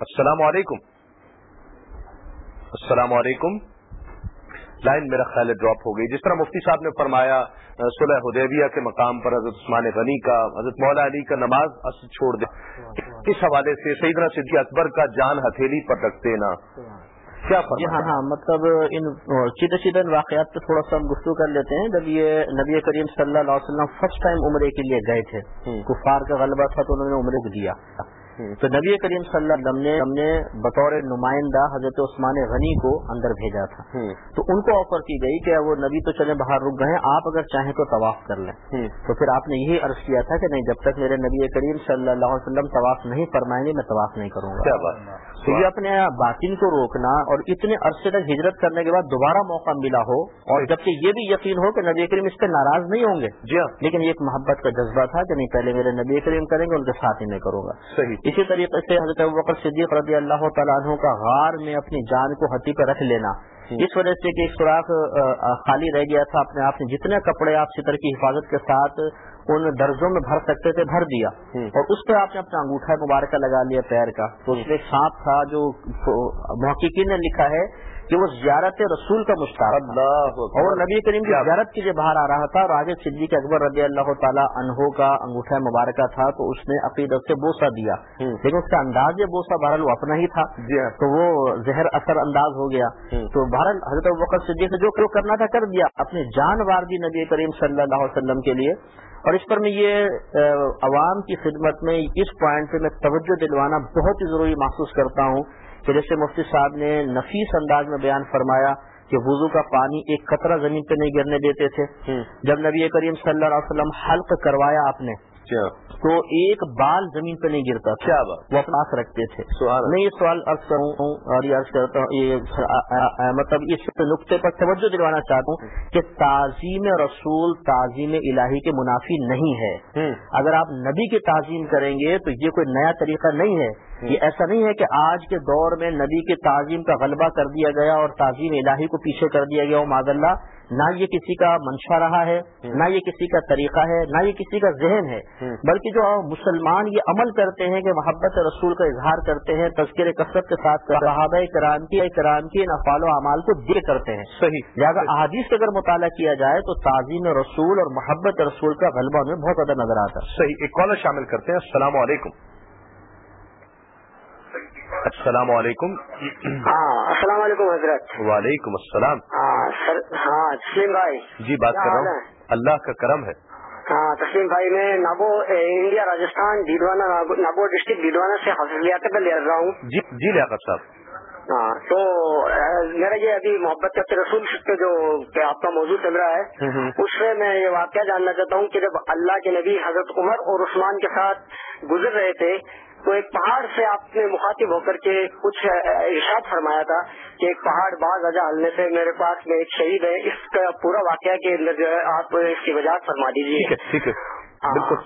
السلام علیکم. السلام علیکم. لائن میرا خیال ڈراپ ہو گئی. جس طرح مفتی صاحب نے فرمایا صلح حدیبیہ کے مقام پر حضرت عثمان غنی کا حضرت مولا علی کا نماز اصل چھوڑ دے. اس حوالے سے سیدنا صدی اکبر کا جان ہتھیلی پر رکھ دینا؟ کیا جی ہاں ہاں مطلب ان سیدھے سیدھے واقعات پہ تھوڑا سا ہم گفتگو کر لیتے ہیں۔ جب یہ نبی کریم صلی اللہ علیہ وسلم فرسٹ ٹائم عمرے کے لیے گئے تھے کفار کا غلبہ تھا تو انہوں نے عمرے کو دیا۔ تو نبی کریم صلی اللہ علیہ وسلم نے ہم نے بطور نمائندہ حضرت عثمان غنی کو اندر بھیجا تھا۔ تو ان کو آفر کی گئی کہ وہ نبی تو چلے باہر رک گئے آپ اگر چاہیں تو طواف کر لیں۔ تو پھر آپ نے یہی عرض کیا تھا کہ نہیں جب تک میرے نبی کریم صلی اللہ علیہ وسلم طواف نہیں فرمائیں گے میں طواف نہیں کروں گا۔ تو یہ اپنے باطن کو روکنا اور اتنے عرصے تک ہجرت کرنے کے بعد دوبارہ موقع ملا ہو اور جبکہ یہ بھی یقین ہو کہ نبی کریم اس پہ ناراض نہیں ہوں گے۔ جی ہاں۔ لیکن یہ ایک محبت کا جذبہ تھا کہ نہیں پہلے میرے نبی کریم کریں گے ان کے ساتھ ہی میں کروں گا۔ اسی طریقے سے حضرت وقت صدیق رضی اللہ تعالیٰ عنہ کا غار میں اپنی جان کو ہتھی پہ رکھ لینا۔ اس وجہ سے کہ ایک سوراخ خالی رہ گیا تھا اپنے آپ نے جتنے کپڑے آپ ستر کی حفاظت کے ساتھ ان درجوں میں بھر سکتے تھے بھر دیا۔ اور اس پہ آپ نے اپنا انگوٹھا مبارکہ لگا لیا پیر کا۔ تو اس میں ایک سانپ تھا جو محققین نے لکھا ہے کہ وہ زیارت رسول کا مشتاق اور نبی کریم کی زیارت کے لیے باہر آ رہا تھا اور آگے صدیق اکبر رضی اللہ تعالیٰ انہوں کا انگوٹھا مبارکہ تھا تو اس نے عقیدت سے بوسا دیا۔ لیکن اس کا انداز یہ بوسا بہرحال وہ اپنا ہی تھا۔ جی ہاں۔ تو وہ زہر اثر انداز ہو گیا۔ تو بہرحال حضرت وقت صدیق سے جو کرنا تھا کر دیا۔ اپنے جان وار دی نبی کریم صلی اللہ علیہ وسلم کے لیے۔ اور اس پر میں یہ عوام کی خدمت میں اس پوائنٹ پہ میں توجہ دلوانا بہت ہی ضروری محسوس کرتا ہوں۔ کہ جیسے مفتی صاحب نے نفیس انداز میں بیان فرمایا کہ وضو کا پانی ایک قطرہ زمین پہ نہیں گرنے دیتے تھے۔ جب نبی کریم صلی اللہ علیہ وسلم حلق کروایا آپ نے تو ایک بال زمین پہ نہیں گرتا کیا وہ اپنا رکھتے تھے۔ میں یہ سوال عرض کروں اور یہ عرض کرتا ہوں یہ مطلب اس نقطے پر توجہ دلوانا چاہتا ہوں کہ تعظیم رسول تعظیم الہی کے منافی نہیں ہے۔ اگر آپ نبی کی تعظیم کریں گے تو یہ کوئی نیا طریقہ نہیں ہے۔ یہ ایسا نہیں ہے کہ آج کے دور میں نبی کے تعظیم کا غلبہ کر دیا گیا اور تعظیم الہی کو پیچھے کر دیا گیا معذ اللہ نہ یہ کسی کا منشا رہا ہے نہ یہ کسی کا طریقہ ہے نہ یہ کسی کا ذہن ہے بلکہ جو مسلمان یہ عمل کرتے ہیں کہ محبت رسول کا اظہار کرتے ہیں تذکر کثرت کے ساتھ صحابہ کرام کی کرام کی نفال و اعمال کو دے کرتے ہیں۔ صحیح۔ لہٰذا احادیث اگر مطالعہ کیا جائے تو تعظیم رسول اور محبت رسول کا غلبہ میں بہت زیادہ نظر آتا ہے۔ صحیح ایک کالر شامل کرتے ہیں السلام علیکم۔ السلام علیکم. ہاں السلام علیکم حضرت. وعلیکم السلام. ہاں سر ہاں تسلیم بھائی. جی بات کر رہا ہوں. اللہ کا کرم ہے. ہاں تسلیم بھائی میں نابو انڈیا راجستھان ڈیڈوانا نابو ڈسٹرکٹ ڈیڈوانا سے حافظ لیاقت لے رہا ہوں. جی جی لیاقت صاحب. ہاں تو میرا یہ ابھی محبت کے رسول پہ جو آپ کا موضوع چل رہا ہے اس سے میں یہ واقعہ جاننا چاہتا ہوں کہ جب اللہ کے نبی حضرت عمر اور عثمان کے ساتھ گزر رہے تھے تو ایک پہاڑ سے آپ نے مخاطب ہو کر کے کچھ ارشاد فرمایا تھا کہ ایک پہاڑ بعض وجہ ہلنے سے میرے پاس میں ایک شہید ہے۔ اس کا پورا واقعہ کے اندر جو ہے آپ اس کی وجہ فرما دیجیے ٹھیک ہے بالکل۔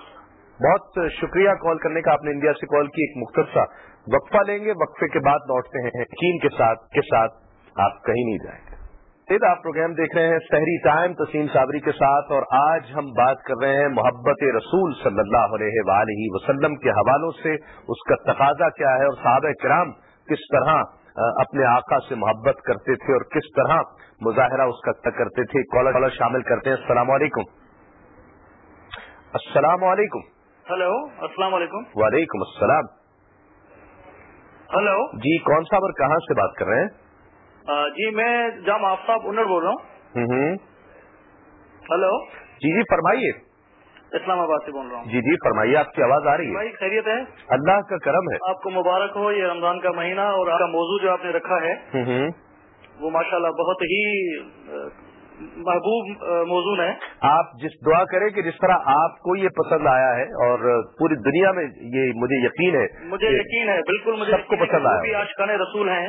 بہت شکریہ کال کرنے کا۔ آپ نے انڈیا سے کال کی ایک مختصر وقفہ لیں گے۔ وقفے کے بعد لوٹتے ہیں چین کے ساتھ کے ساتھ آپ کہیں نہیں جائیں۔ گے آپ پروگرام دیکھ رہے ہیں سحری ٹائم تسیم صابری کے ساتھ اور آج ہم بات کر رہے ہیں محبت رسول صلی اللہ علیہ وآلہ وسلم کے حوالوں سے اس کا تقاضا کیا ہے اور صحابہ کرام کس طرح اپنے آقا سے محبت کرتے تھے اور کس طرح مظاہرہ اس کا کرتے تھے کالر کالر شامل کرتے ہیں۔ السلام علیکم۔ السلام علیکم۔ ہلو السلام علیکم۔ وعلیکم السلام۔ ہلو۔ جی کون سا اور کہاں سے بات کر رہے ہیں؟ جی میں جام آفتاب انر بول رہا ہوں۔ ہلو؟ جی جی فرمائیے۔ اسلام آباد سے بول رہا ہوں۔ جی جی فرمائیے آپ کی آواز آ رہی ہے۔ بھائی خیریت ہے؟ اللہ کا کرم ہے۔ آپ کو مبارک ہو یہ رمضان کا مہینہ اور آپ کا موضوع جو آپ نے رکھا ہے وہ ماشاءاللہ بہت ہی محبوب موضوع ہے آپ جس دعا کریں کہ جس طرح آپ کو یہ پسند آیا ہے اور پوری دنیا میں یہ مجھے یقین ہے مجھے یقین ہے بالکل مجھے سب کو پسند آیا آشقان رسول ہیں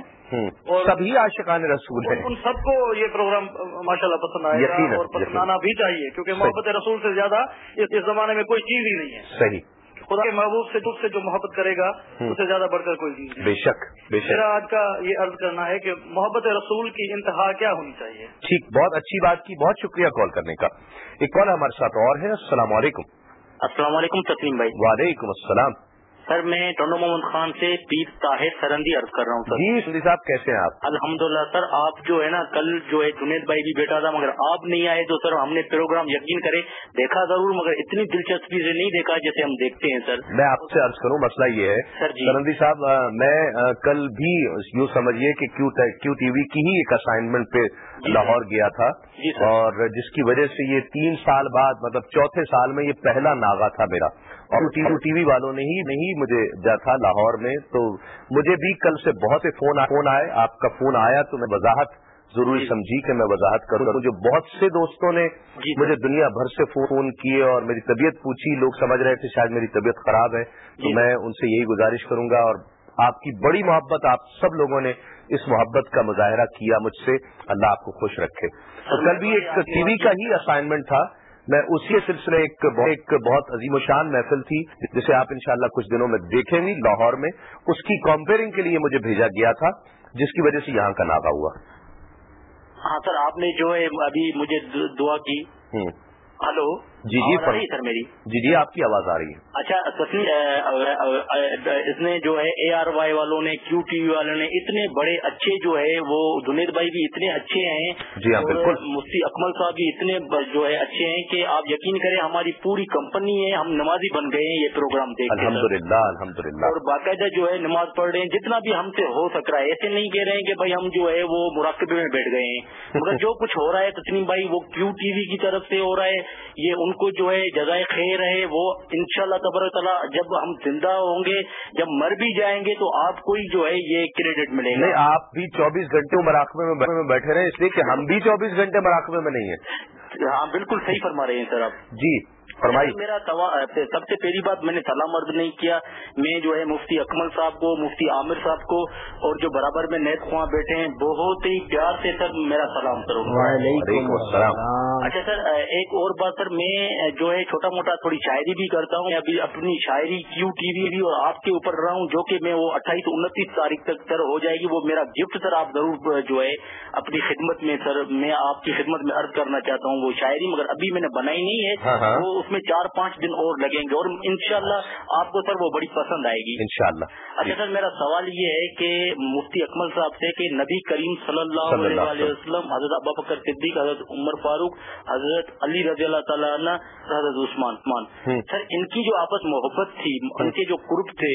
اور سبھی عاشقان رسول ہیں۔ ان سب کو یہ پروگرام ماشاء اللہ پسند گا اور پسند آنا بھی چاہیے کیونکہ محبت رسول سے زیادہ اس زمانے میں کوئی چیز ہی نہیں ہے۔ صحیح۔ خدا کے محبوب سے دکھ سے جو محبت کرے گا اس سے زیادہ بڑھ کر کوئی چیز بے شک بے شک۔ میرا آج کا یہ عرض کرنا ہے کہ محبت رسول کی انتہا کیا ہونی چاہیے؟ ٹھیک بہت اچھی بات کی بہت شکریہ کال کرنے کا۔ ایک کال ہمارے ساتھ اور ہے السلام علیکم۔ السلام علیکم تسلیم بھائی۔ وعلیکم السلام۔ سر میں ٹنڈو محمد خان سے پیر طاہر سرندی عرض کر رہا ہوں سر۔ جی سندی صاحب کیسے ہیں آپ؟ الحمد للہ سر آپ جو ہے نا کل جو ہے جنید بھائی بھی بیٹھا تھا مگر آپ نہیں آئے تو سر ہم نے پروگرام یقین کرے دیکھا ضرور مگر اتنی دلچسپی سے نہیں دیکھا جیسے ہم دیکھتے ہیں سر۔ میں آپ سے عرض کروں مسئلہ یہ ہے۔ سر جی۔ سرندی صاحب میں کل بھی یوں سمجھیے کہ کیو ٹی وی کی ہی ایک اسائنمنٹ پہ جی لاہور گیا تھا۔ جی اور جس کی وجہ سے یہ تین سال بعد مطلب چوتھے سال میں یہ پہلا ناغا تھا میرا۔ اور ٹی وی والوں نے ہی نہیں مجھے جا تھا لاہور میں تو مجھے بھی کل سے بہت سے فون فون آئے آپ کا فون آیا تو میں وضاحت ضروری جی۔ سمجھی کہ میں وضاحت کروں مجھے بہت سے دوستوں نے جی۔ مجھے دنیا بھر سے فون کیے اور میری طبیعت پوچھی لوگ سمجھ رہے تھے شاید میری طبیعت خراب ہے تو جی۔ میں ان سے یہی گزارش کروں گا اور آپ کی بڑی محبت آپ سب لوگوں نے اس محبت کا مظاہرہ کیا مجھ سے۔ اللہ آپ کو خوش رکھے۔ کل بھی ایک ٹی وی کا ہی اسائنمنٹ تھا۔ میں اسی سلسلے ایک ایک بہت عظیم و شان محفل تھی جسے آپ انشاءاللہ کچھ دنوں میں دیکھیں گی لاہور میں۔ اس کی کمپیئرنگ کے لیے مجھے بھیجا گیا تھا جس کی وجہ سے یہاں کا ناغا ہوا۔ ہاں سر آپ نے جو ہے ابھی مجھے دعا کی۔ ہلو۔ جی جی سر میری؟ جی جی آپ کی آواز آ رہی ہے۔ اچھا اس نے جو ہے اے آر وائی والوں نے کیو ٹی وی والوں نے اتنے بڑے اچھے جو ہے وہ جنید بھائی بھی اتنے اچھے ہیں جی ہاں بالکل۔ مفتی اکمل صاحب بھی اتنے جو ہے اچھے ہیں کہ آپ یقین کریں ہماری پوری کمپنی ہے ہم نمازی بن گئے ہیں یہ پروگرام دیکھ الحمد للہ الحمد للہ اور باقاعدہ جو ہے نماز پڑھ رہے ہیں جتنا بھی ہم سے ہو سک رہا ہے ایسے نہیں کہہ رہے ہیں کہ بھائی ہم جو ہے وہ مراقبے میں بیٹھ گئے ہیں۔ مگر جو کچھ ہو رہا ہے تسلیم بھائی وہ کیو ٹی وی کی طرف سے ہو رہا ہے یہ ان کو جو ہے جزا خیر ہے وہ ان شاء اللہ تبر تعالیٰ جب ہم زندہ ہوں گے جب مر بھی جائیں گے تو آپ کو ہی جو ہے یہ کریڈٹ ملے گا۔ آپ بھی چوبیس گھنٹے مراقبے میں بیٹھے رہے اس لیے کہ ہم بھی چوبیس گھنٹے مراقبے میں نہیں ہیں۔ ہاں بالکل صحیح فرما رہے ہیں سر آپ۔ جی۔ میرا سب سے پہلی بات میں نے سلام عرض نہیں کیا۔ میں جو ہے مفتی اکمل صاحب کو مفتی عامر صاحب کو اور جو برابر میں نیت خواہ بیٹھے ہیں بہت ہی پیار سے سر میرا سلام السلام۔ اچھا سر ایک اور بات سر میں جو ہے چھوٹا موٹا تھوڑی شاعری بھی کرتا ہوں۔ ابھی اپنی شاعری کیو ٹی وی بھی اور آپ کے اوپر رہا ہوں جو کہ میں وہ اٹھائیس انتیس تاریخ تک سر ہو جائے گی۔ وہ میرا گفٹ سر آپ ضرور جو ہے اپنی خدمت میں سر میں آپ کی خدمت میں عرض کرنا چاہتا ہوں وہ شاعری مگر ابھی میں نے بنائی نہیں ہے۔ ہاں، اس میں چار پانچ دن اور لگیں گے اور انشاءاللہ آپ کو سر وہ بڑی پسند آئے گی۔ انشاءاللہ۔ اچھا سر میرا سوال یہ ہے کہ مفتی اکمل صاحب سے کہ نبی کریم صلی اللہ علیہ وسلم حضرت ابا بکر صدیق حضرت عمر فاروق حضرت علی رضی اللہ تعالیٰ حضرت عثمان سر ان کی جو آپس محبت تھی ان کے جو قرب تھے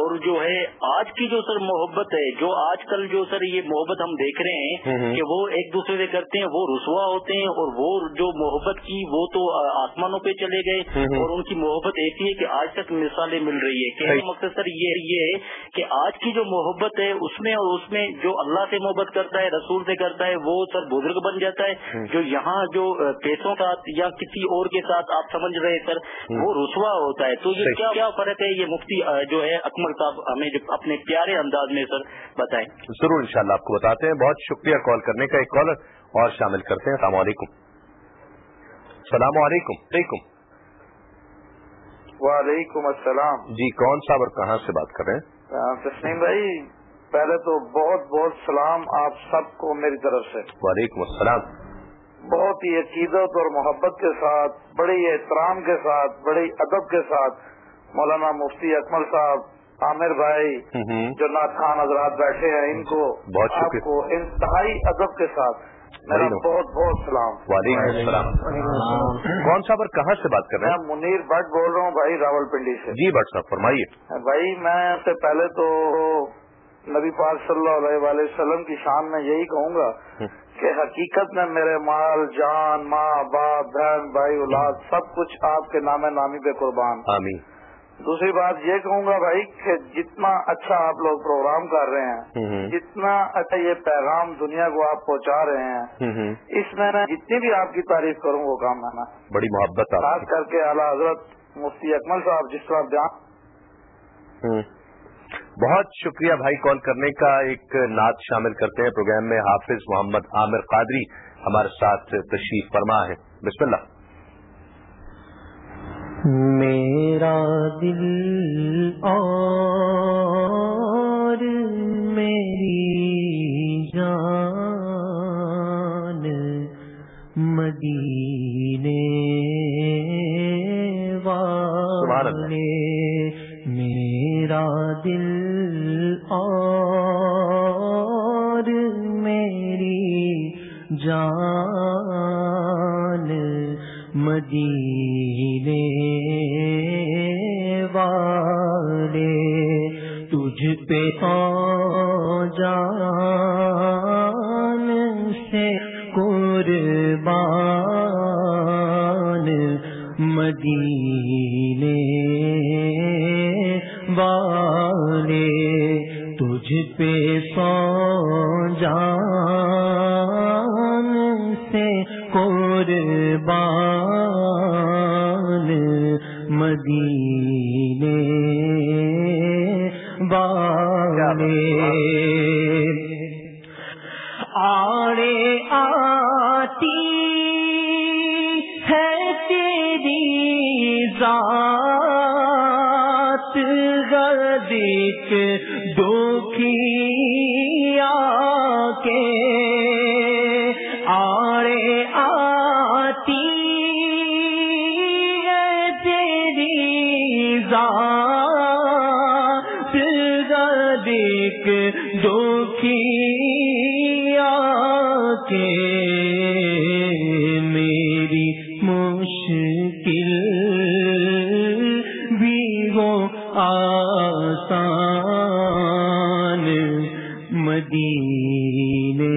اور جو ہے آج کی جو سر محبت ہے جو آج کل جو سر یہ محبت ہم دیکھ رہے ہیں کہ وہ ایک دوسرے سے کرتے ہیں وہ رسوا ہوتے ہیں اور وہ جو محبت کی وہ تو آسمانوں پہ چلے گئے اور ان کی محبت ایسی ہے کہ آج تک مثالیں مل رہی ہے کہ مقصد سر یہ یہ ہے کہ آج کی جو محبت ہے اس میں اور اس میں جو اللہ سے محبت کرتا ہے رسول سے کرتا ہے وہ سر بزرگ بن جاتا ہے۔ جو یہاں جو پیسوں کا یا کسی اور کے ساتھ آپ سمجھ رہے سر وہ رسوا ہوتا ہے۔ تو یہ کیا کیا فرق ہے؟ یہ مفتی جو ہے اکمل صاحب ہمیں جو اپنے پیارے انداز میں سر بتائیں۔ ضرور انشاءاللہ آپ کو بتاتے ہیں۔ بہت شکریہ کال کرنے کا ایک کالر اور شامل کرتے ہیں۔ السلام علیکم۔ السلام علیکم. علیکم. وعلیکم السلام. جی کون صاحب اور کہاں سے بات کر رہے ہیں؟ تسلیم بھائی پہلے تو بہت بہت سلام آپ سب کو میری طرف سے۔ وعلیکم السلام. بہت ہی عقیدت اور محبت کے ساتھ بڑی احترام کے ساتھ بڑی ادب کے ساتھ مولانا مفتی اکمل صاحب عامر بھائی جو نات خان حضرات بیٹھے ہیں ان کو آپ کو انتہائی ادب کے ساتھ۔ بہت بہت سلام۔ وعلیکم السلام۔ کون صاحب اور کہاں سے بات کر رہے ہیں؟ میں منیر بٹ بول رہا ہوں بھائی راول پنڈی سے۔ جی بٹ صاحب فرمائیے۔ بھائی میں سے پہلے تو نبی پاک صلی اللہ علیہ وآلہ وسلم کی شان میں یہی کہوں گا کہ حقیقت میں میرے مال جان ماں باپ بہن بھائی اولاد سب کچھ آپ کے نام نامی پہ قربان۔ آمین۔ دوسری بات یہ کہوں گا بھائی کہ جتنا اچھا آپ لوگ پروگرام کر رہے ہیں جتنا اچھا یہ پیغام دنیا کو آپ پہنچا رہے ہیں اس میں میں جتنی بھی آپ کی تعریف کروں وہ کام ہے نا۔ بڑی محبت خاص کر کے اعلیٰ حضرت مفتی اکمل صاحب جس طرح بیان۔ بہت شکریہ بھائی کال کرنے کا۔ ایک نعت شامل کرتے ہیں پروگرام میں حافظ محمد عامر قادری ہمارے ساتھ تشریف فرما ہے۔ بسم اللہ۔ میرا دل اور میری جان مدینے والے میرا دل اور میری جان مدینے والے تجھ پہ آ جان سے قربان مدینے والے تجھ پہ سو جان مدینے والے۔ آرے آتی ہے تیری ذات گردک مدینے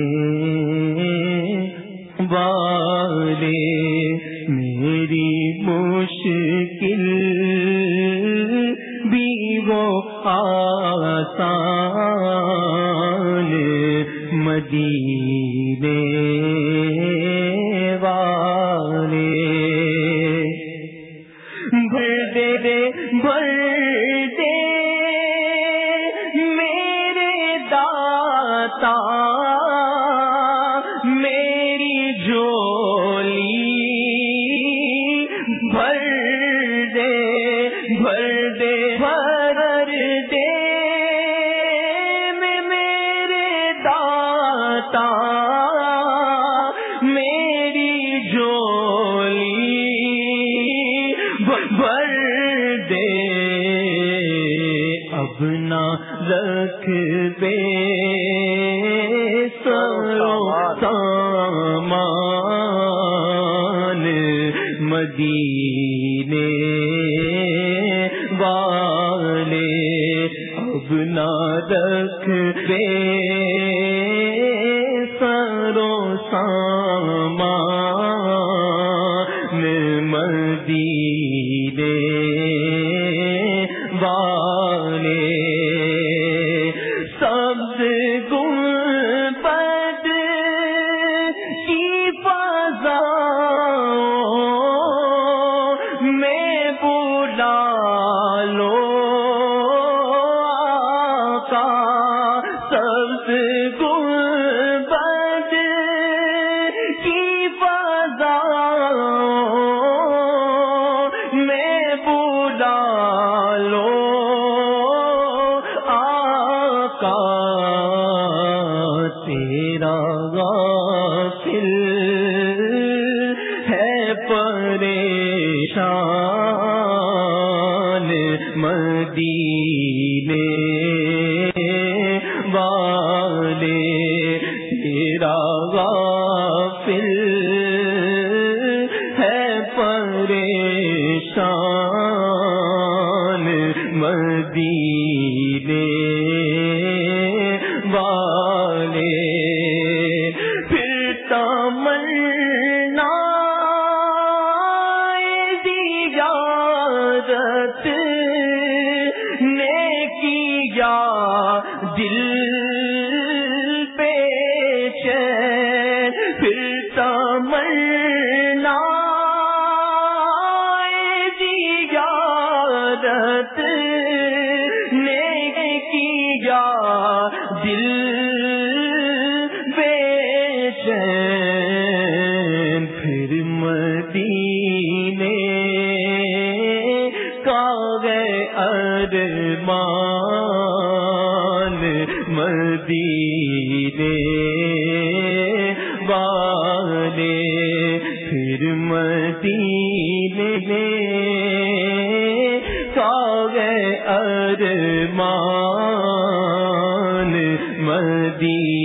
والے اب نہ رکھ دے۔ فل مدی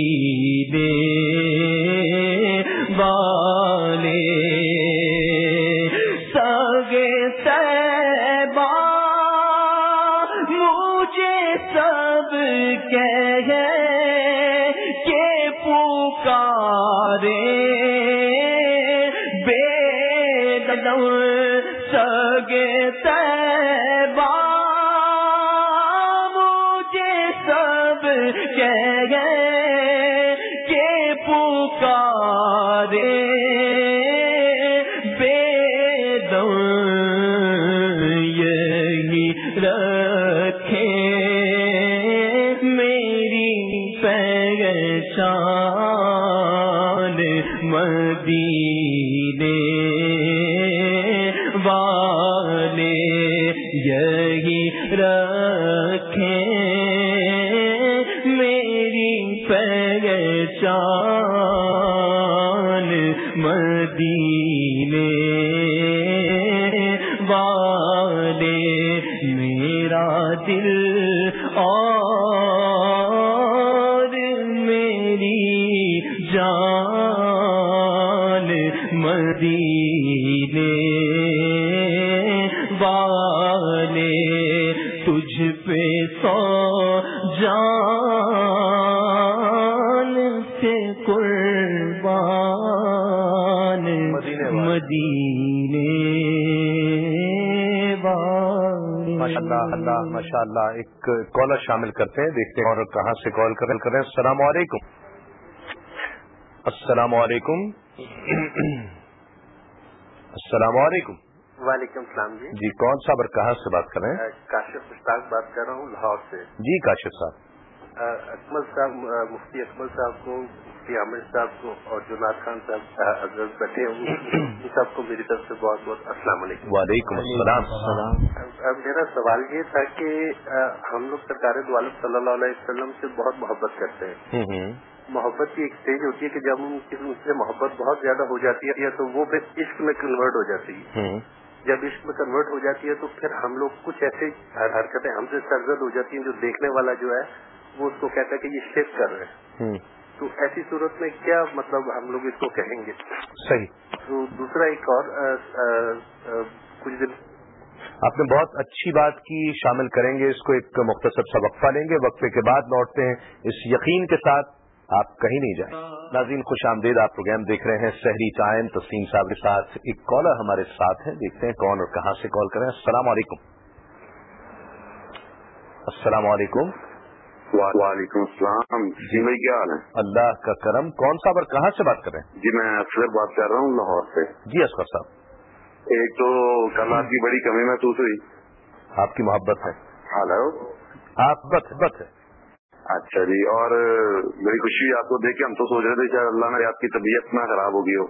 دل اللہ ماشاء اللہ ایک کالر شامل کرتے ہیں دیکھتے ہیں اور کہاں سے کال کر رہے ہیں السلام علیکم۔ السلام علیکم۔ السلام علیکم۔ وعلیکم السلام جی۔ جی کون صاحب اور کہاں سے بات کر رہے ہیں؟ کاشف مشتاق بات کر رہا ہوں لاہور سے۔ جی کاشف صاحب۔ اکمل صاحب مفتی اکمل صاحب کو مفتی عامر صاحب کو اور جناد خان صاحب حضرت بیٹھے ہوں ان سب کو میری طرف سے بہت بہت السلام علیکم۔ وعلیکم السلام۔ میرا سوال یہ تھا کہ ہم لوگ سرکار دعالب صلی اللہ علیہ وسلم سے بہت محبت کرتے ہیں۔ محبت کی ایک اسٹیج ہوتی ہے کہ جب کسی سے محبت بہت زیادہ ہو جاتی ہے تو وہ پھر عشق میں کنورٹ ہو جاتی ہے۔ جب عشق میں کنورٹ ہو جاتی ہے تو پھر ہم لوگ کچھ ایسے حرکتیں ہم سے سرزد ہو جاتی ہیں جو دیکھنے والا جو ہے وہ اس کو کہتا ہے کہ یہ شیک کر رہے ہیں۔ تو ایسی صورت میں کیا مطلب ہم لوگ اس کو کہیں گے؟ صحیح۔ تو دوسرا ایک اور کچھ دن۔ آپ نے بہت اچھی بات کی شامل کریں گے اس کو ایک مختصر سا وقفہ لیں گے۔ وقفے کے بعد لوٹتے ہیں۔ اس یقین کے ساتھ آپ کہیں نہیں جائیں۔ ناظرین خوش آمدید آپ پروگرام دیکھ رہے ہیں شہری چائن۔ تسلیم صاحب کے ساتھ ایک کالر ہمارے ساتھ ہیں۔ دیکھتے ہیں کون اور کہاں سے کال کریں السلام علیکم۔ السلام علیکم۔ وعلیکم السلام۔ جی بھائی کیا حال ہے؟ اللہ کا کرم۔ کون صاحب اور کہاں سے بات کر رہے ہیں؟ جی میں افسر بات کر رہا ہوں لاہور سے۔ جی اصغر صاحب۔ ایک تو کل آپ کی بڑی کمی محسوس ہوئی۔ آپ کی محبت ہے۔ ہلو۔ آپ بت بت ہے۔ اچھا جی اور بڑی خوشی آپ کو دیکھ کے ہم تو سوچ رہے تھے شاید اللہ نے آپ کی طبیعت نہ خراب ہوگی ہو۔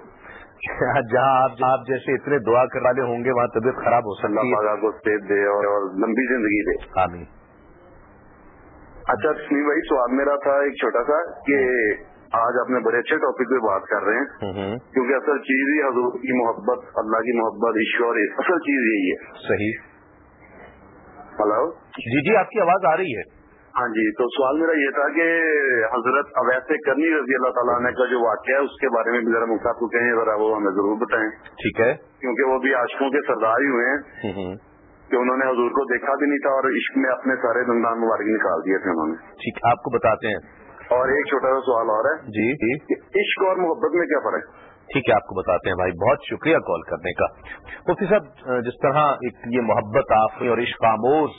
جہاں آپ آپ جیسے اتنے دعا کر والے ہوں گے وہاں طبیعت خراب ہو اللہ سکتی ہے۔ آپ کو صحت دے اور لمبی زندگی دے۔ آمین۔ اچھا تسلیم بھائی سوال میرا تھا ایک چھوٹا سا کہ آج آپ نے بڑے اچھے ٹاپک پہ بات کر رہے ہیں۔ کیونکہ اصل چیز ہی حضور کی محبت اللہ کی محبت ایشور اصل چیز یہی ہے۔ صحیح۔ ہلو جی جی آپ کی آواز آ رہی ہے۔ ہاں جی تو سوال میرا یہ تھا کہ حضرت اویس کرنی رضی اللہ تعالیٰ عنہ کا جو واقعہ ہے اس کے بارے میں بھی ذرا مختلف کو کہیں ذرا وہ ہمیں ضرور بتائیں۔ ٹھیک ہے۔ کیونکہ وہ بھی عاشقوں کے سردار ہی ہوئے ہیں۔ کہ انہوں نے حضور کو دیکھا بھی نہیں تھا اور عشق میں اپنے سارے دندان مبارک نکال دیے تھے انہوں نے۔ ٹھیک آپ کو بتاتے ہیں۔ اور ایک چھوٹا سا سوال اور ہے جی جی۔ کہ عشق اور محبت میں کیا فرق ہے؟ ٹھیک ہے آپ کو بتاتے ہیں بھائی بہت شکریہ کال کرنے کا۔ مفتی صاحب جس طرح ایک یہ محبت آپ نے اور عشق آموز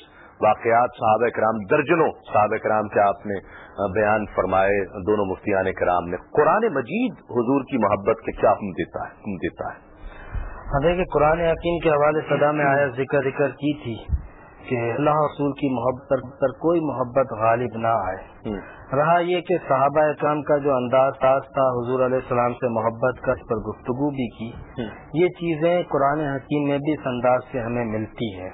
واقعات صحابہ کرام درجنوں صحابہ کرام کے آپ نے بیان فرمائے دونوں مفتیان کرام نے قرآن مجید حضور کی محبت کے کیا حکم دیتا ہے حکم دیتا ہے ہاں دیکھیے قرآن حکیم کے حوالے صدا میں آیا ذکر ذکر کی تھی کہ اللہ رسول کی محبت پر کوئی محبت غالب نہ آئے۔ رہا یہ کہ صحابہ اکرام کا جو انداز تاز تھا حضور علیہ السلام سے محبت کا اس پر گفتگو بھی کی۔ یہ چیزیں قرآن حکیم میں بھی اس انداز سے ہمیں ملتی ہے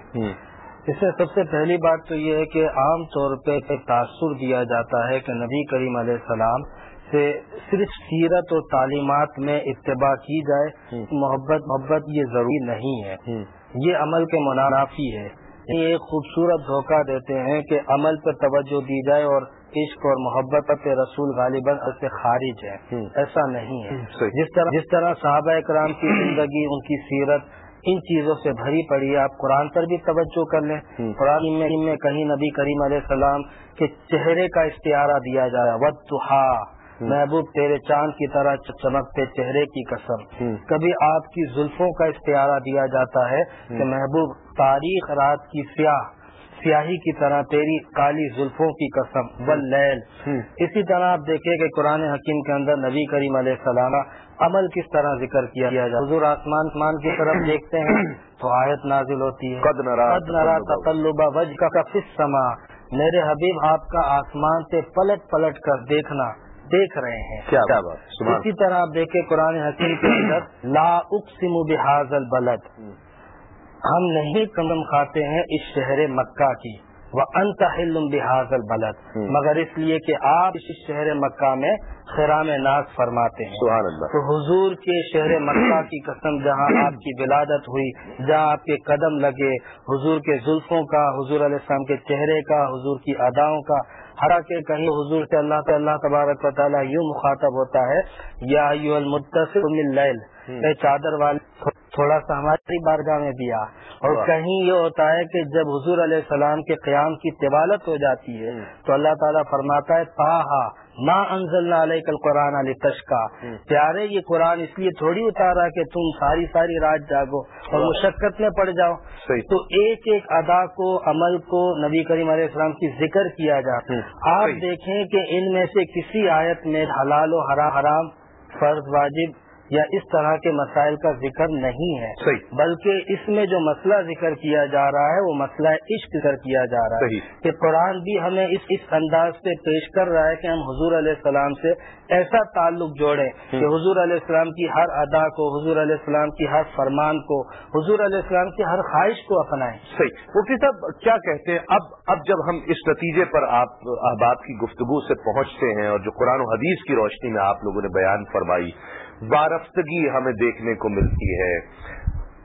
اس سے سب سے پہلی بات تو یہ ہے کہ عام طور پہ تاثر دیا جاتا ہے کہ نبی کریم علیہ السلام سے صرف سیرت اور تعلیمات میں اتباع کی جائے محبت محبت یہ ضروری نہیں ہے۔ یہ عمل کے منافی ہے۔ یہ ایک خوبصورت دھوکہ دیتے ہیں کہ عمل پر توجہ دی جائے اور عشق اور محبت رسول غالباً سے خارج ہے ایسا نہیں ہے۔ جس طرح جس طرح صحابہ کرام کی زندگی ان کی سیرت ان چیزوں سے بھری پڑی ہے آپ قرآن پر بھی توجہ کر لیں۔ قرآن میں کہیں نبی کریم علیہ السلام کے چہرے کا اشتہارہ دیا جا رہا ہے محبوب تیرے چاند کی طرح چمکتے چہرے کی قسم۔ کبھی آپ کی زلفوں کا اشتہارہ دیا جاتا ہے کہ محبوب تاریخ رات کی سیاہ سیاہی کی طرح تیری کالی زلفوں کی قسم۔ واللیل۔ اسی طرح آپ دیکھیں کہ قرآن حکیم کے اندر نبی کریم علیہ السلام عمل کس طرح ذکر کیا جائے حضور آسمان مان کی طرف دیکھتے ہیں تو آیت نازل ہوتی ہے۔ قد نرا تقلبہ وجہ کا سما میرے حبیب آپ کا آسمان سے پلٹ پلٹ کر دیکھنا۔ دیکھ رہے ہیں۔ کیا بات اسی طرح آپ دیکھیں قرآن حکیم کے اندر لا اقسم بحاظ البلد۔ ہم نہیں قدم کھاتے ہیں اس شہر مکہ کی۔ وہ انتہل بحاظ البلد۔ مگر اس لیے کہ آپ اس شہر مکہ میں خرام ناز فرماتے ہیں۔ سبحان اللہ۔ تو حضور کے شہر مکہ کی قسم جہاں آپ کی ولادت ہوئی جہاں آپ کے قدم لگے حضور کے زلفوں کا حضور علیہ السلام کے چہرے کا حضور کی اداؤں کا ہرا کے کہیں حضور سے اللہ سے اللہ تبارک و تعالیٰ یوں مخاطب ہوتا ہے یا یو اے چادر والے تھوڑا سا ہماری بارگاہ میں بھی آ۔ اور کہیں یہ ہوتا ہے کہ جب حضور علیہ السلام کے قیام کی طوالت ہو جاتی ہے تو اللہ تعالیٰ فرماتا ہے تاہا ماں انزل علیہ کل قرآن علی تشکا پیارے یہ قرآن اس لیے تھوڑی اتارا کہ تم ساری ساری رات جاگو اور مشقت میں پڑ جاؤ۔ تو ایک ایک ادا کو عمل کو نبی کریم علیہ السلام کی ذکر کیا جائے آپ دیکھیں کہ ان میں سے کسی آیت میں حلال و حرام فرض واجب یا اس طرح کے مسائل کا ذکر نہیں ہے صحیح۔ بلکہ اس میں جو مسئلہ ذکر کیا جا رہا ہے وہ مسئلہ عشق ذکر کیا جا رہا ہے۔ کہ قرآن بھی ہمیں اس اس انداز سے پیش کر رہا ہے کہ ہم حضور علیہ السلام سے ایسا تعلق جوڑیں کہ حضور علیہ السلام کی ہر ادا کو حضور علیہ السلام کی ہر فرمان کو حضور علیہ السلام کی ہر خواہش کو اپنائیں۔ صحیح۔ مفتی صاحب کیا کہتے ہیں؟ اب اب جب ہم اس نتیجے پر آپ احباب کی گفتگو سے پہنچتے ہیں اور جو قرآن و حدیث کی روشنی میں آپ لوگوں نے بیان فرمائی وارفتگی ہمیں دیکھنے کو ملتی ہے۔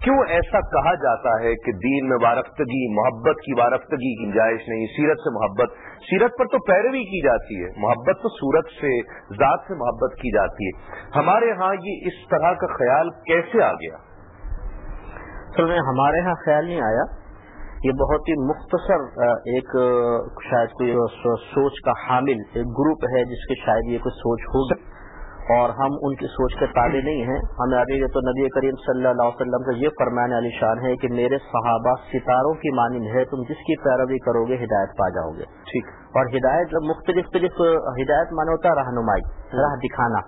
کیوں ایسا کہا جاتا ہے کہ دین میں وارفتگی، محبت کی وارفتگی کی گنجائش نہیں، سیرت سے محبت۔ سیرت پر تو پیروی کی جاتی ہے، محبت تو سورت سے، ذات سے محبت کی جاتی ہے۔ ہمارے ہاں یہ اس طرح کا خیال کیسے آ گیا؟ میں ہمارے ہاں خیال نہیں آیا۔ یہ بہت ہی مختصر ایک شاید کوئی سوچ کا حامل ایک گروپ ہے جس کے شاید یہ کوئی سوچ ہوگی اور ہم ان کی سوچ کے تابع نہیں ہیں۔ ہمیں ابھی تو نبی کریم صلی اللہ علیہ وسلم کا یہ فرمان علی شان ہے کہ میرے صحابہ ستاروں کی مانند ہے، تم جس کی پیروی کرو گے، ہدایت پا جاؤ گے۔ ٹھیک اور ہدایت مختلف مختلف ہدایت مانا ہوتا ہے رہنمائی راہ دکھانا۔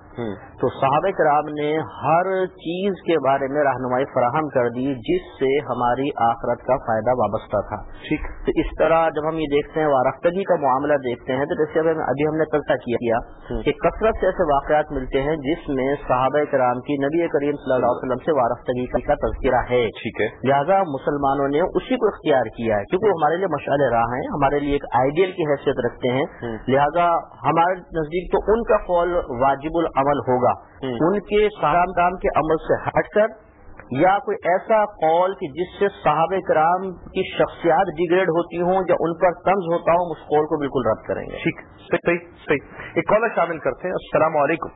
تو صحابہ کرام نے ہر چیز کے بارے میں رہنمائی فراہم کر دی جس سے ہماری آخرت کا فائدہ وابستہ تھا۔ ٹھیک۔ تو اس طرح جب ہم یہ دیکھتے ہیں وارفتگی کا معاملہ دیکھتے ہیں تو جیسے ابھی ہم نے کلتا کیا کہ کثرت سے ایسے واقعات ملتے ہیں جس میں صحابہ کرام کی نبی کریم صلی اللہ علیہ وسلم سے وارفتگی کا تذکرہ ہے۔ ٹھیک ہے۔ لہٰذا مسلمانوں نے اسی کو اختیار کیا ہے کیونکہ ہمارے لیے مشعل راہ ہیں ہمارے لیے ایک آئیڈیل کی حیثیت رکھتے ہیں۔ لہذا ہمارے نزدیک تو ان کا قول واجب العمل ہوگا۔ ان کے سارام کام کے عمل سے ہٹ کر یا کوئی ایسا قول کہ جس سے صحابہ کرام کی شخصیات ڈیگریڈ ہوتی ہوں یا ان پر طنز ہوتا ہوں اس قول کو بالکل رد کریں گے۔ ٹھیک۔ صحیح صحیح ایک کالر شامل کرتے ہیں۔ السلام علیکم۔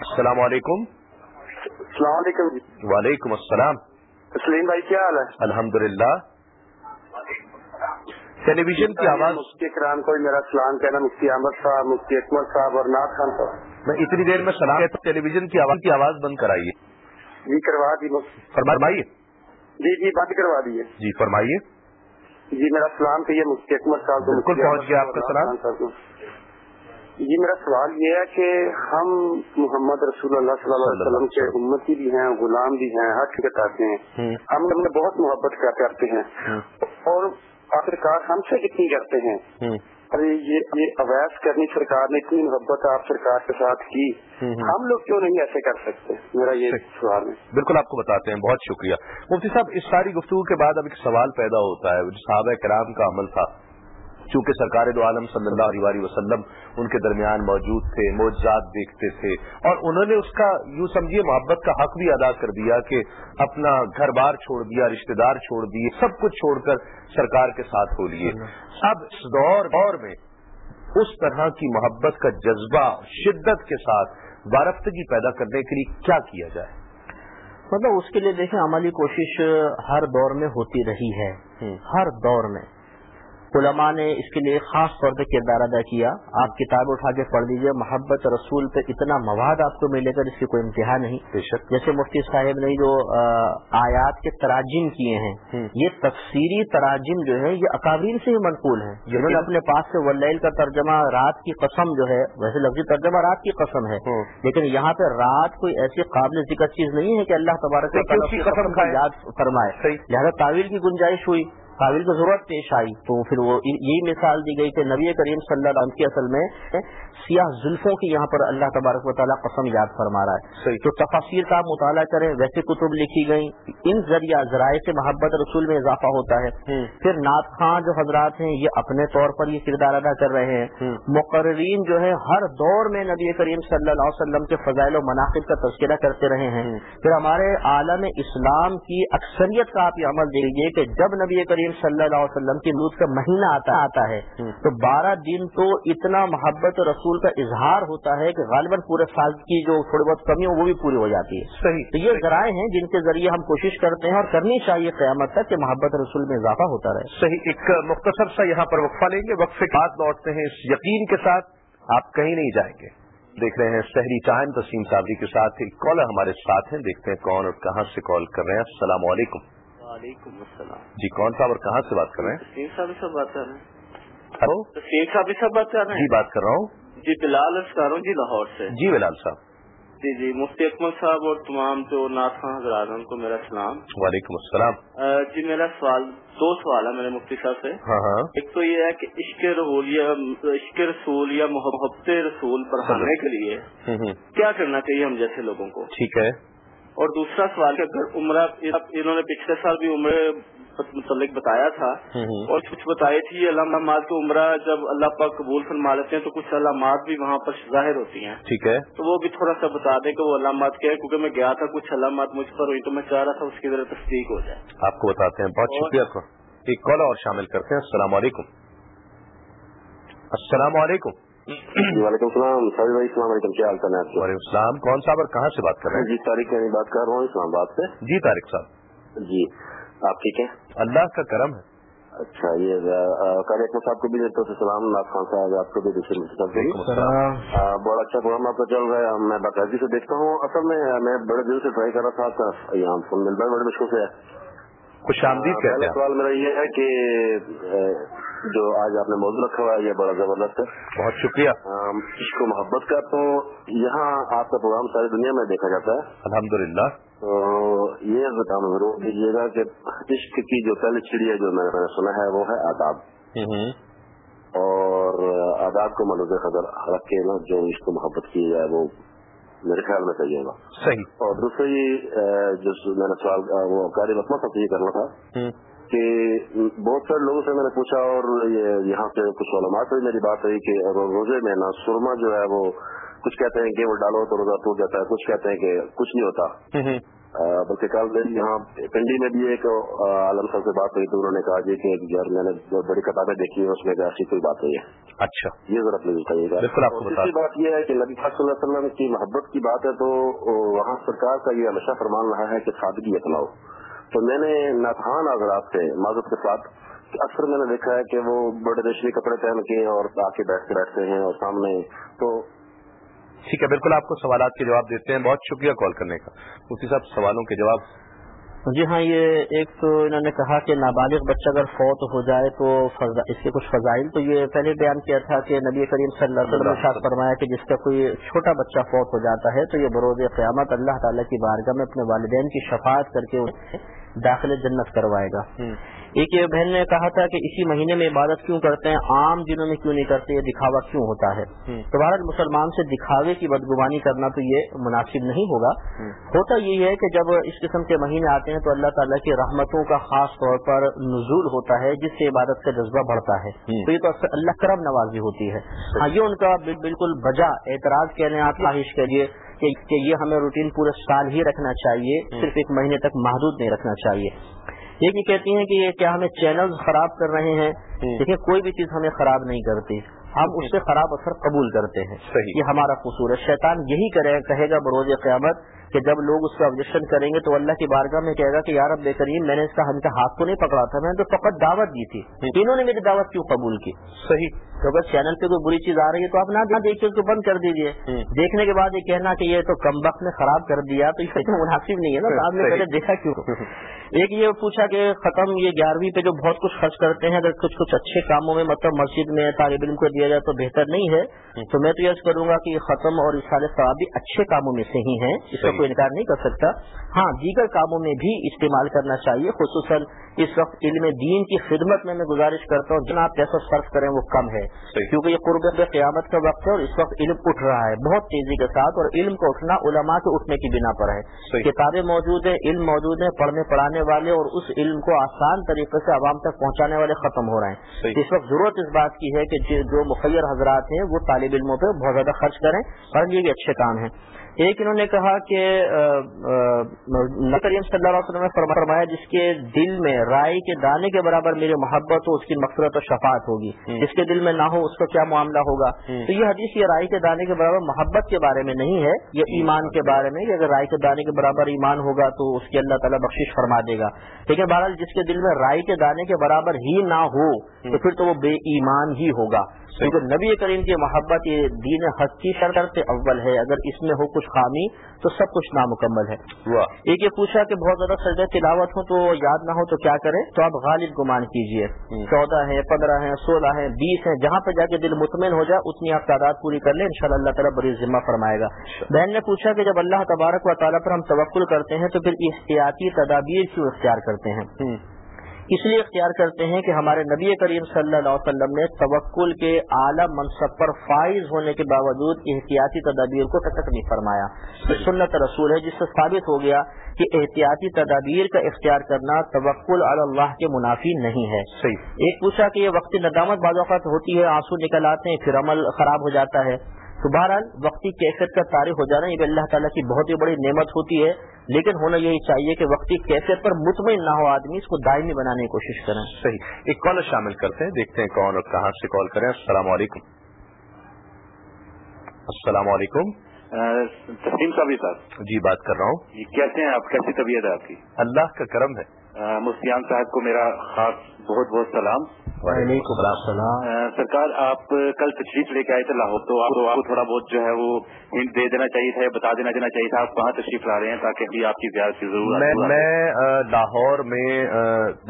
السلام علیکم۔ السلام علیکم۔ وعلیکم السلام۔ سلیم بھائی کیا حال ہے؟ الحمد للہ ٹیلی ویژن کی آواز۔ مفتی کرام کو میرا سلام کہنا مفتی احمد صاحب مفتی اکمر صاحب اور ناز خان صاحب۔ میں اتنی دیر میں سلام ٹیلی ویژن کی آواز کی آواز بند کرائیے۔ جی کروا دی۔ فرمائیے۔ جی جی بند کروا دیے۔ جی فرمائیے۔ جی میرا سلام کہیے مفتی اکمر صاحب بالکل پہنچ گیا آپ کا سلام جی میرا سوال یہ ہے کہ ہم محمد رسول اللہ صلی اللہ علیہ وسلم کے امتی بھی ہیں غلام بھی ہیں ہر ٹھکاتے ہیں۔ ہم ہمیں بہت محبت کرتے ہیں۔ اور آخرکار ہم سے کتنی کرتے ہیں۔ ارے یہ اویس کرنی سرکار نے اتنی محبت آپ سرکار کے ساتھ کی۔ ہم لوگ کیوں نہیں ایسے کر سکتے؟ میرا یہ سوال ہے۔ بالکل آپ کو بتاتے ہیں بہت شکریہ۔ مفتی صاحب اس ساری گفتگو کے بعد اب ایک سوال پیدا ہوتا ہے صحابہ کرام کا عمل تھا۔ چونکہ سرکار دو عالم صلی اللہ علیہ وسلم ان کے درمیان موجود تھے معجزات دیکھتے تھے اور انہوں نے اس کا یوں سمجھیے محبت کا حق بھی ادا کر دیا کہ اپنا گھر بار چھوڑ دیا رشتے دار چھوڑ دیے سب کچھ چھوڑ کر سرکار کے ساتھ ہو لیے۔ اب اس دور دور میں اس طرح کی محبت کا جذبہ شدت کے ساتھ وارفتگی پیدا کرنے کے لیے کیا کیا جائے؟ مطلب اس کے لیے دیکھیں عملی کوشش ہر دور میں ہوتی رہی ہے۔ ہر دور میں۔ علماء نے اس کے لیے خاص طور پہ کردار ادا کیا۔ آپ کتاب اٹھا کے پڑھ لیجیے محبت رسول پہ اتنا مواد آپ کو ملے گا جس کی کوئی امتحا نہیں۔ جیسے مفتی صاحب نے جو آیات کے تراجم کیے ہیں یہ تفسیری تراجم جو ہے یہ اکابرین سے ہی منقول ہیں۔ جنہوں نے اپنے پاس سے ولیل کا ترجمہ رات کی قسم جو ہے ویسے لفظی ترجمہ رات کی قسم ہے لیکن یہاں پہ رات کوئی ایسی قابل ذکر چیز نہیں ہے کہ اللہ تبارک یاد فرمائے۔ لہٰذا تعویل کی گنجائش ہوئی۔ قابل کو ضرورت پیش آئی تو پھر وہ یہی مثال دی گئی کہ نبی کریم صلی اللہ علیہ کی اصل میں سیاہ زلفوں کی یہاں پر اللہ تبارک و تعالیٰ قسم یاد فرما رہا ہے۔ تو تفاصیر کا مطالعہ کریں ویسے کتب لکھی گئی ان ذریعہ ذرائع سے محبت رسول میں اضافہ ہوتا ہے۔ پھر نعت خان جو حضرات ہیں یہ اپنے طور پر یہ کردار ادا کر رہے ہیں۔ مقررین جو ہے ہر دور میں نبی کریم صلی اللہ علیہ وسلم کے فضائل و مناقب کا تذکرہ کرتے رہے ہیں۔ پھر ہمارے عالم اسلام کی اکثریت کا آپ یہ عمل دیجیے کہ جب نبی کریم کریم صلی اللہ علیہ وسلم کی لوت کا مہینہ آتا آتا ہے تو بارہ دن تو اتنا محبت رسول کا اظہار ہوتا ہے کہ غالباً پورے سال کی جو تھوڑی بہت کمی ہو وہ بھی پوری ہو جاتی ہے۔ صحیح۔ تو یہ ذرائع ہیں جن کے ذریعے ہم کوشش کرتے ہیں اور کرنی چاہیے قیامت تک کہ محبت رسول میں اضافہ ہوتا رہے۔ صحیح ایک مختصر سا یہاں پر وقفہ لیں گے۔ وقفے بعد لوٹتے ہیں اس یقین کے ساتھ۔ آپ کہیں نہیں جائیں گے۔ دیکھ رہے ہیں شہری چاہن تسیم صابری کے ساتھ ایک کالر ہمارے ساتھ ہیں۔ دیکھتے ہیں کون اور کہاں سے کال کر رہے ہیں۔ السلام علیکم۔ وعلیکم السلام۔ جی کون صاحب اور کہاں سے بات کر رہے ہیں؟ صاحب صاحب بات کر رہے ہیں۔ ہلو؟ صاحب صاحب بات کر رہے جی ہیں بات کر رہا ہوں۔ جی بلال ہوں جی لاہور سے۔ جی بلال صاحب۔ جی جی مفتی اکمل صاحب اور تمام جو ناط خان حضرات ان کو میرا سلام۔ وعلیکم السلام۔ جی میرا سوال دو سوال ہے میرے مفتی صاحب سے۔ ہاں ہاں۔ ایک تو یہ ہے کہ عشق رسول یا عشق رسول یا محبت رسول پڑھانے کے لیے کیا کرنا چاہیے ہم جیسے لوگوں کو؟ ٹھیک ہے۔ اور دوسرا سوال کہ اگر عمرہ انہوں نے پچھلے سال بھی عمرے متعلق بتایا تھا اور کچھ بتائی تھی علامات عمرہ جب اللہ پاک قبول فرما لیتے ہیں تو کچھ علامات بھی وہاں پر ظاہر ہوتی ہیں۔ ٹھیک ہے۔ تو وہ بھی تھوڑا سا بتا دیں کہ وہ علامات کیا ہے کیونکہ میں گیا تھا کچھ علامات مجھ پر ہوئی تو میں چاہ رہا تھا اس کی ذرا تصدیق ہو جائے۔ آپ کو بتاتے ہیں۔ بہت شکریہ ایک کال اور شامل کرتے ہیں۔ السلام علیکم۔ السلام علیکم۔ وعلیکم السلام۔ سبھی بھائی السلام علیکم۔ کیا حال چال ہے وعلیکم السلام۔ کون صاحب اور کہاں سے بات کر رہے ہیں؟ جی طارق یعنی بات کر رہا ہوں اسلام آباد سے۔ جی طارق صاحب۔ جی۔ آپ ٹھیک ہیں؟ اللہ کا کرم ہے۔ اچھا یہ کل اکمل صاحب کو بھی دیتا ہوں سلام ناز خان صاحب آپ کو بھی دوسرے بڑا اچھا پروگرام آپ کا چل رہا ہے میں باقاعدگی سے دیکھتا ہوں۔ اصل میں میں بڑے دن سے ٹرائی کر رہا تھا یہاں فون ملتا ہے بڑے مشکل سے۔ خوش آمدید پہلا سوال میرا یہ ہے کہ جو آج آپ نے موضوع رکھا ہوا ہے یہ بڑا زبردست ہے۔ بہت شکریہ۔ عشق کو محبت کا تو یہاں آپ کا پروگرام ساری دنیا میں دیکھا جاتا ہے۔ الحمد للہ تو یہ بتاؤ ضرور دیجیے گا کہ عشق کی جو پہلی چڑیا جو میں نے سنا ہے وہ ہے آداب۔ اور آداب کو ملوز قدر رکھ کے نا جو عشق کو محبت کی جائے وہ میرے خیال میں صحیح ہوگا۔ صحیح۔ اور دوسری جو میں نے سوال وہ قاری رسمہ سب یہ کرنا تھا کہ بہت سارے لوگوں سے میں نے پوچھا اور یہ یہاں سے کچھ علماء سے میری بات رہی کہ روزے میں نا سرما جو ہے وہ کچھ کہتے ہیں کہ وہ ڈالو تو روزہ ٹوٹ جاتا ہے کچھ کہتے ہیں کہ کچھ نہیں ہوتا۔ بلکہ کل دن یہاں پنڈی میں بھی ایک عالم صاحب سے بات ہوئی تو انہوں نے کہا جی کہ یار میں نے بہت بڑی کتابیں دیکھی ہیں اس میں ایسی کوئی بات نہیں ہے۔ اچھا۔ یہ ذرا پلیز بتائیے۔ گا بات یہ ہے کہ نبی صلی اللہ علیہ وسلم کی محبت کی بات ہے تو وہاں سرکار کا یہ ہمیشہ فرمان رہا ہے کہ سادگی اپناؤ۔ تو میں نے ناتھان حضرات سے معذرت کے ساتھ اکثر میں نے دیکھا ہے کہ وہ بڑے ریشمی کپڑے پہن کے اور آ کے بیٹھ کے بیٹھتے ہیں اور سامنے تو ٹھیک ہے بالکل آپ کو سوالات کے جواب دیتے ہیں۔ بہت شکریہ کال کرنے کا۔ مفتی صاحب سوالوں کے جواب۔ جی ہاں یہ ایک تو انہوں نے کہا کہ نابالغ بچہ اگر فوت ہو جائے تو اس کے کچھ فضائل۔ تو یہ پہلے بیان کیا تھا کہ نبی کریم صلی اللہ علیہ وسلم نے فرمایا کہ جس کا کوئی چھوٹا بچہ فوت ہو جاتا ہے تو یہ بروز قیامت اللہ تعالیٰ کی بارگاہ میں اپنے والدین کی شفاعت کر کے داخل جنت کروائے گا۔ ایک یہ بہن نے کہا تھا کہ اسی مہینے میں عبادت کیوں کرتے ہیں؟ عام دنوں میں کیوں نہیں کرتے؟ یہ دکھاوا کیوں ہوتا ہے؟ تو بھارت مسلمان سے دکھاوے کی بدگمانی کرنا تو یہ مناسب نہیں ہوگا۔ ہوتا یہ ہے کہ جب اس قسم کے مہینے آتے ہیں تو اللہ تعالیٰ کی رحمتوں کا خاص طور پر نزول ہوتا ہے جس سے عبادت کا جذبہ بڑھتا ہے۔ تو یہ تو اللہ کرم نوازی ہوتی ہے۔ ہاں یہ ان کا بالکل بجا اعتراض کہنے آپ خواہش کریے کہ یہ ہمیں روٹین پورے سال ہی رکھنا چاہیے صرف ایک مہینے تک محدود نہیں رکھنا چاہیے۔ یہ کہتی ہیں کہ یہ کیا ہمیں چینل خراب کر رہے ہیں۔ دیکھیں کوئی بھی چیز ہمیں خراب نہیں کرتی۔ ہم اس سے خراب اثر قبول کرتے ہیں. یہ ہمارا قصور ہے. شیطان یہی کرے کہے گا بروز قیامت کہ جب لوگ اس کا آبجیکشن کریں گے تو اللہ کی بارگاہ میں کہے گا کہ یار اب بے کریم میں نے اس کا ہم کا ہاتھ کو نہیں پکڑا تھا میں نے تو فقط دعوت دی تھی. انہوں نے میری دعوت کیوں قبول کی؟ صحیح. تو اگر چینل پہ کوئی بری چیز آ رہی ہے تو آپ نہ دیکھیے اس کو بند کر دیجیے دیکھنے کے بعد یہ کہنا کہ یہ تو کم وقت نے خراب کر دیا تو یہ مناسب نہیں ہے نا. آپ نے پہلے دیکھا کیوں؟ ایک یہ پوچھا کہ ختم یہ گیارہویں پہ جو بہت کچھ خرچ کرتے ہیں اگر کچھ کچھ اچھے کاموں میں مطلب مسجد میں طالب علم کو دیا جائے تو بہتر نہیں ہے۔ تو میں تو یہ کروں گا کہ یہ ختم اور اس ثواب بھی اچھے کاموں میں سے ہی ہیں۔ اس کا کوئی انکار نہیں کر سکتا۔ ہاں دیگر کاموں میں بھی استعمال کرنا چاہیے خصوصاً اس وقت علم دین کی خدمت میں میں گزارش کرتا ہوں جنا پیسہ صرف کریں وہ کم ہے۔ کیونکہ یہ قرب قیامت کا وقت ہے اور اس وقت علم اٹھ رہا ہے بہت تیزی کے ساتھ اور علم کو اٹھنا علماء کے اٹھنے کی بنا پر ہے۔ کتابیں موجود ہیں علم موجود ہیں پڑھنے پڑھانے والے اور اس علم کو آسان طریقے سے عوام تک پہنچانے والے ختم ہو رہے ہیں۔ اس وقت ضرورت اس بات کی ہے کہ جو مخیر حضرات ہیں وہ طالب علموں پہ بہت زیادہ خرچ کریں اور یہ بھی اچھے کام ہیں۔ ایک انہوں نے کہا کہ کریم صلی اللہ علیہ وسلم نے فرمایا جس کے دل میں رائے کے دانے کے برابر میری محبت ہو اس کی مقصرت و شفاعت ہوگی۔ جس کے دل میں نہ ہو اس کا کیا معاملہ ہوگا؟ تو یہ حدیث یہ رائے کے دانے کے برابر محبت کے بارے میں نہیں ہے یہ ایمان کے بارے میں اگر رائے کے دانے کے برابر ایمان ہوگا تو اس کی اللہ تعالیٰ بخشش فرما دے گا۔ لیکن بہرحال جس کے دل میں رائے کے دانے کے برابر ہی نہ ہو تو پھر تو وہ بے ایمان ہی ہوگا۔ کیونکہ نبی کریم کی محبت یہ دین حق کی شرط سے اول ہے اگر اس میں ہو کچھ خامی تو سب کچھ نامکمل ہے۔ ایک یہ پوچھا کہ بہت زیادہ سجدہ تلاوت ہو تو یاد نہ ہو تو کیا کریں تو آپ غالب گمان کیجیے۔ چودہ ہیں پندرہ ہیں سولہ ہیں بیس ہیں جہاں پہ جا کے دل مطمئن ہو جائے اتنی آپ تعداد پوری کر لیں انشاءاللہ اللہ تعالیٰ بڑی ذمہ فرمائے گا۔ بہن نے پوچھا کہ جب اللہ تبارک و تعالیٰ پر ہم توقل کرتے ہیں تو پھر احتیاطی تدابیر کیوں اختیار کرتے ہیں؟ اس لیے اختیار کرتے ہیں کہ ہمارے نبی کریم صلی اللہ علیہ وسلم نے توکل کے اعلیٰ منصب پر فائز ہونے کے باوجود احتیاطی تدابیر کو تک نہیں فرمایا۔ سنت رسول ہے جس سے ثابت ہو گیا کہ احتیاطی تدابیر کا اختیار کرنا توکل اللہ کے منافی نہیں ہے۔ صحیح۔ ایک پوچھا کہ یہ وقتی ندامت بعض اوقات ہوتی ہے آنسو نکل آتے ہیں پھر عمل خراب ہو جاتا ہے۔ تو بہرحال وقتی کیفیت کا تاریخ ہو جانا یہ اللہ تعالیٰ کی بہت ہی بڑی نعمت ہوتی ہے لیکن ہونا یہی چاہیے کہ وقتی کیفیت پر مطمئن نہ ہو آدمی اس کو دائمی بنانے کی کوشش کریں۔ صحیح۔ ایک کالر شامل کرتے ہیں دیکھتے ہیں کون اور کہاں سے کال کریں۔ السلام علیکم۔ السلام علیکم۔ تسلیم صاحب جی بات کر رہا ہوں۔ کیسے ہیں؟ آپ کیسی طبیعت ہے آپ کی؟ اللہ کا کرم ہے۔ مفتیان صاحب کو میرا خاص بہت بہت سلام۔ وعلیکم السلام۔ سرکار آپ کل تشریف لے کے آئے تھے لاہور تو آپ کو تھوڑا بہت جو ہے وہ ہنٹ دے دینا چاہیے تھا بتا دینا دینا چاہیے تھا آپ کہاں تشریف لا رہے ہیں تاکہ بھی آپ کی زیادہ ضرور میں لاہور میں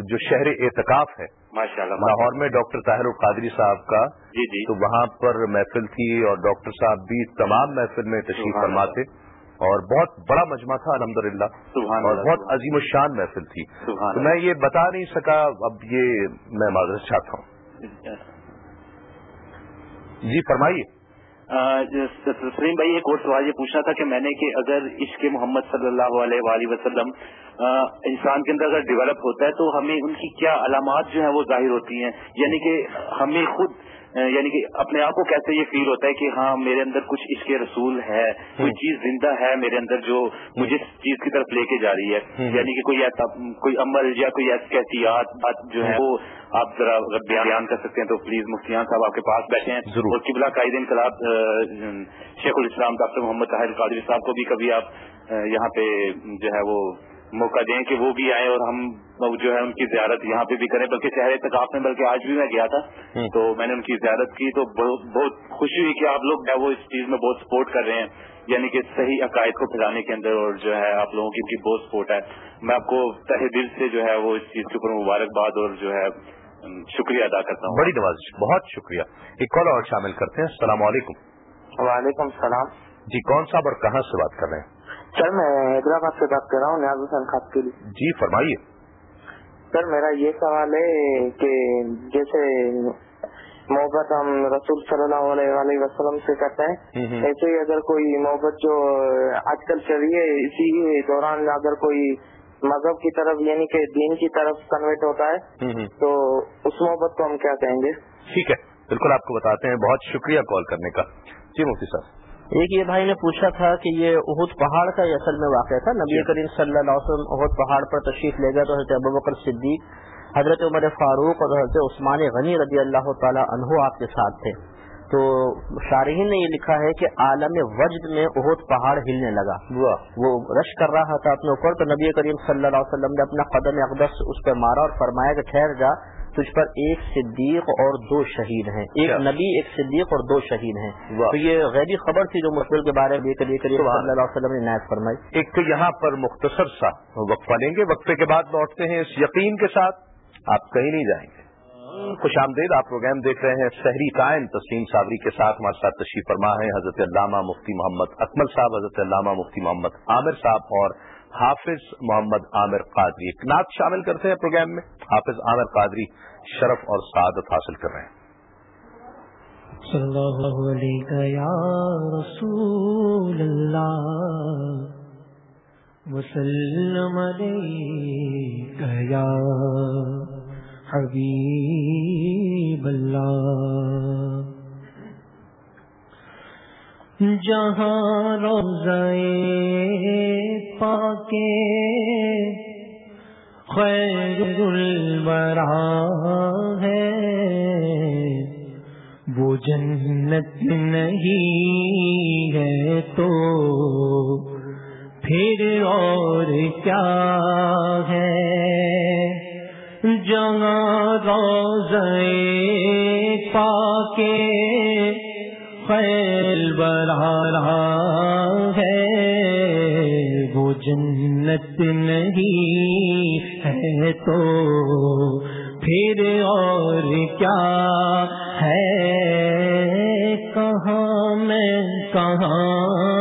جو شہر اعتکاف ہے ماشاء اللہ لاہور میں ڈاکٹر طاہر القادری صاحب کا جی جی۔ تو وہاں پر محفل تھی اور ڈاکٹر صاحب بھی تمام محفل میں تشریف فرما تھے اور بہت بڑا مجمع تھا الحمد للہ اور بہت عظیم الشان محفل تھی۔ تو میں یہ بتا نہیں سکا اب یہ میں معذرت چاہتا ہوں۔ جی فرمائیے۔ سلیم بھائی ایک اور سوال یہ پوچھنا تھا کہ میں نے کہ اگر عشق محمد صلی اللہ علیہ وآلہ وسلم انسان کے اندر اگر ڈیولپ ہوتا ہے تو ہمیں ان کی کیا علامات جو ہیں وہ ظاہر ہوتی ہیں؟ یعنی کہ ہمیں خود یعنی کہ اپنے آپ کو کیسے یہ فیل ہوتا ہے کہ ہاں میرے اندر کچھ عشق رسول ہے کوئی چیز زندہ ہے میرے اندر جو مجھے اس چیز کی طرف لے کے جا رہی ہے۔ یعنی کہ کوئی ایسا کوئی عمل یا کوئی ایسی احتیاط بات جو ہے وہ آپ ذرا بیان کر سکتے ہیں تو پلیز مفتیان صاحب آپ کے پاس بیٹھے ہیں۔ اور قبلہ قائد انقلاب شیخ الاسلام ڈاکٹر محمد طاہر قادری صاحب کو بھی کبھی آپ یہاں پہ جو ہے وہ موقع دیں کہ وہ بھی آئے اور ہم جو ہے ان کی زیارت یہاں پہ بھی کریں۔ بلکہ شہر اتقاف میں بلکہ آج بھی میں گیا تھا۔ تو میں نے ان کی زیارت کی۔ تو بہت خوشی ہوئی کہ آپ لوگ جو وہ اس چیز میں بہت سپورٹ کر رہے ہیں۔ یعنی کہ صحیح عقائد کو پھیلانے کے اندر اور جو ہے آپ لوگوں کی بہت سپورٹ ہے۔ میں آپ کو تہ دل سے جو ہے وہ اس چیز کے اوپر مبارکباد اور جو ہے شکریہ ادا کرتا ہوں۔ بڑی نواز بہت شکریہ۔ ایک کال اور شامل کرتے ہیں۔ السلام علیکم۔ وعلیکم السلام۔ جی کون صاحب اور کہاں سے بات کر رہے ہیں؟ سر میں حیدرآباد سے بات کر رہا ہوں نیاز حسین خاص کے لیے۔ جی فرمائیے۔ سر میرا یہ سوال ہے کہ جیسے محبت ہم رسول صلی اللہ علیہ وسلم سے کرتے ہیں ایسے ہی اگر کوئی محبت جو آج کل چلیے اسی دوران اگر کوئی مذہب کی طرف یعنی کہ دین کی طرف کنورٹ ہوتا ہے تو اس محبت کو ہم کیا کہیں گے؟ ٹھیک ہے بالکل آپ کو بتاتے ہیں۔ بہت شکریہ کال کرنے کا۔ جی مفتی صاحب۔ ایک یہ بھائی نے پوچھا تھا کہ یہ اہد پہاڑ کا اصل میں واقع تھا؟ نبی۔ کریم صلی اللہ علیہ وسلم اہد پہاڑ پر تشریف لے گئے تو حضرت ابوبکر صدیق حضرت عمر فاروق اور حضرت عثمان غنی رضی اللہ تعالی عنہ آپ کے ساتھ تھے۔ تو شارحین نے یہ لکھا ہے کہ عالم وجد میں اہد پہاڑ ہلنے لگا۔ وہ رش کر رہا تھا اپنے اوپر تو نبی کریم صلی اللہ علیہ وسلم نے اپنا قدم اقدس اس پہ مارا اور فرمایا کہ ٹھہر جا۔ تجھ پر ایک صدیق اور دو شہید ہیں۔ ایک۔ نبی ایک صدیق اور دو شہید ہیں۔ تو یہ غیبی خبر تھی جو مشکل کے بارے میں صلی اللہ علیہ وسلم نے نایت فرمائی۔ ایک تو یہاں پر مختصر سا وقفہ لیں گے۔ وقفے کے بعد لوٹتے ہیں اس یقین کے ساتھ۔ آپ کہیں نہیں جائیں گے۔ خوش آمدید آپ پروگرام دیکھ رہے ہیں۔ شہری قائم تسلیم صابری کے ساتھ ہمارے ساتھ تشریف فرما ہے حضرت علامہ مفتی محمد اکمل صاحب حضرت علامہ مفتی محمد عامر صاحب اور حافظ محمد عامر قادری۔ ایک نعت شامل کرتے ہیں پروگرام میں۔ حافظ عامر قادری شرف اور سعادت حاصل کر رہے ہیں۔ صلی اللہ علیہ یا رسول اللہ، وسلم علیہ یا حبیب اللہ۔ جہاں روزے پاکے خیر الورا ہے۔ وہ جنت نہیں ہے تو پھر اور کیا ہے؟ جہاں روزے پاکے خیر بڑھا رہا ہے، وہ جنت جنت نہیں ہے تو پھر اور کیا ہے؟ کہاں میں کہاں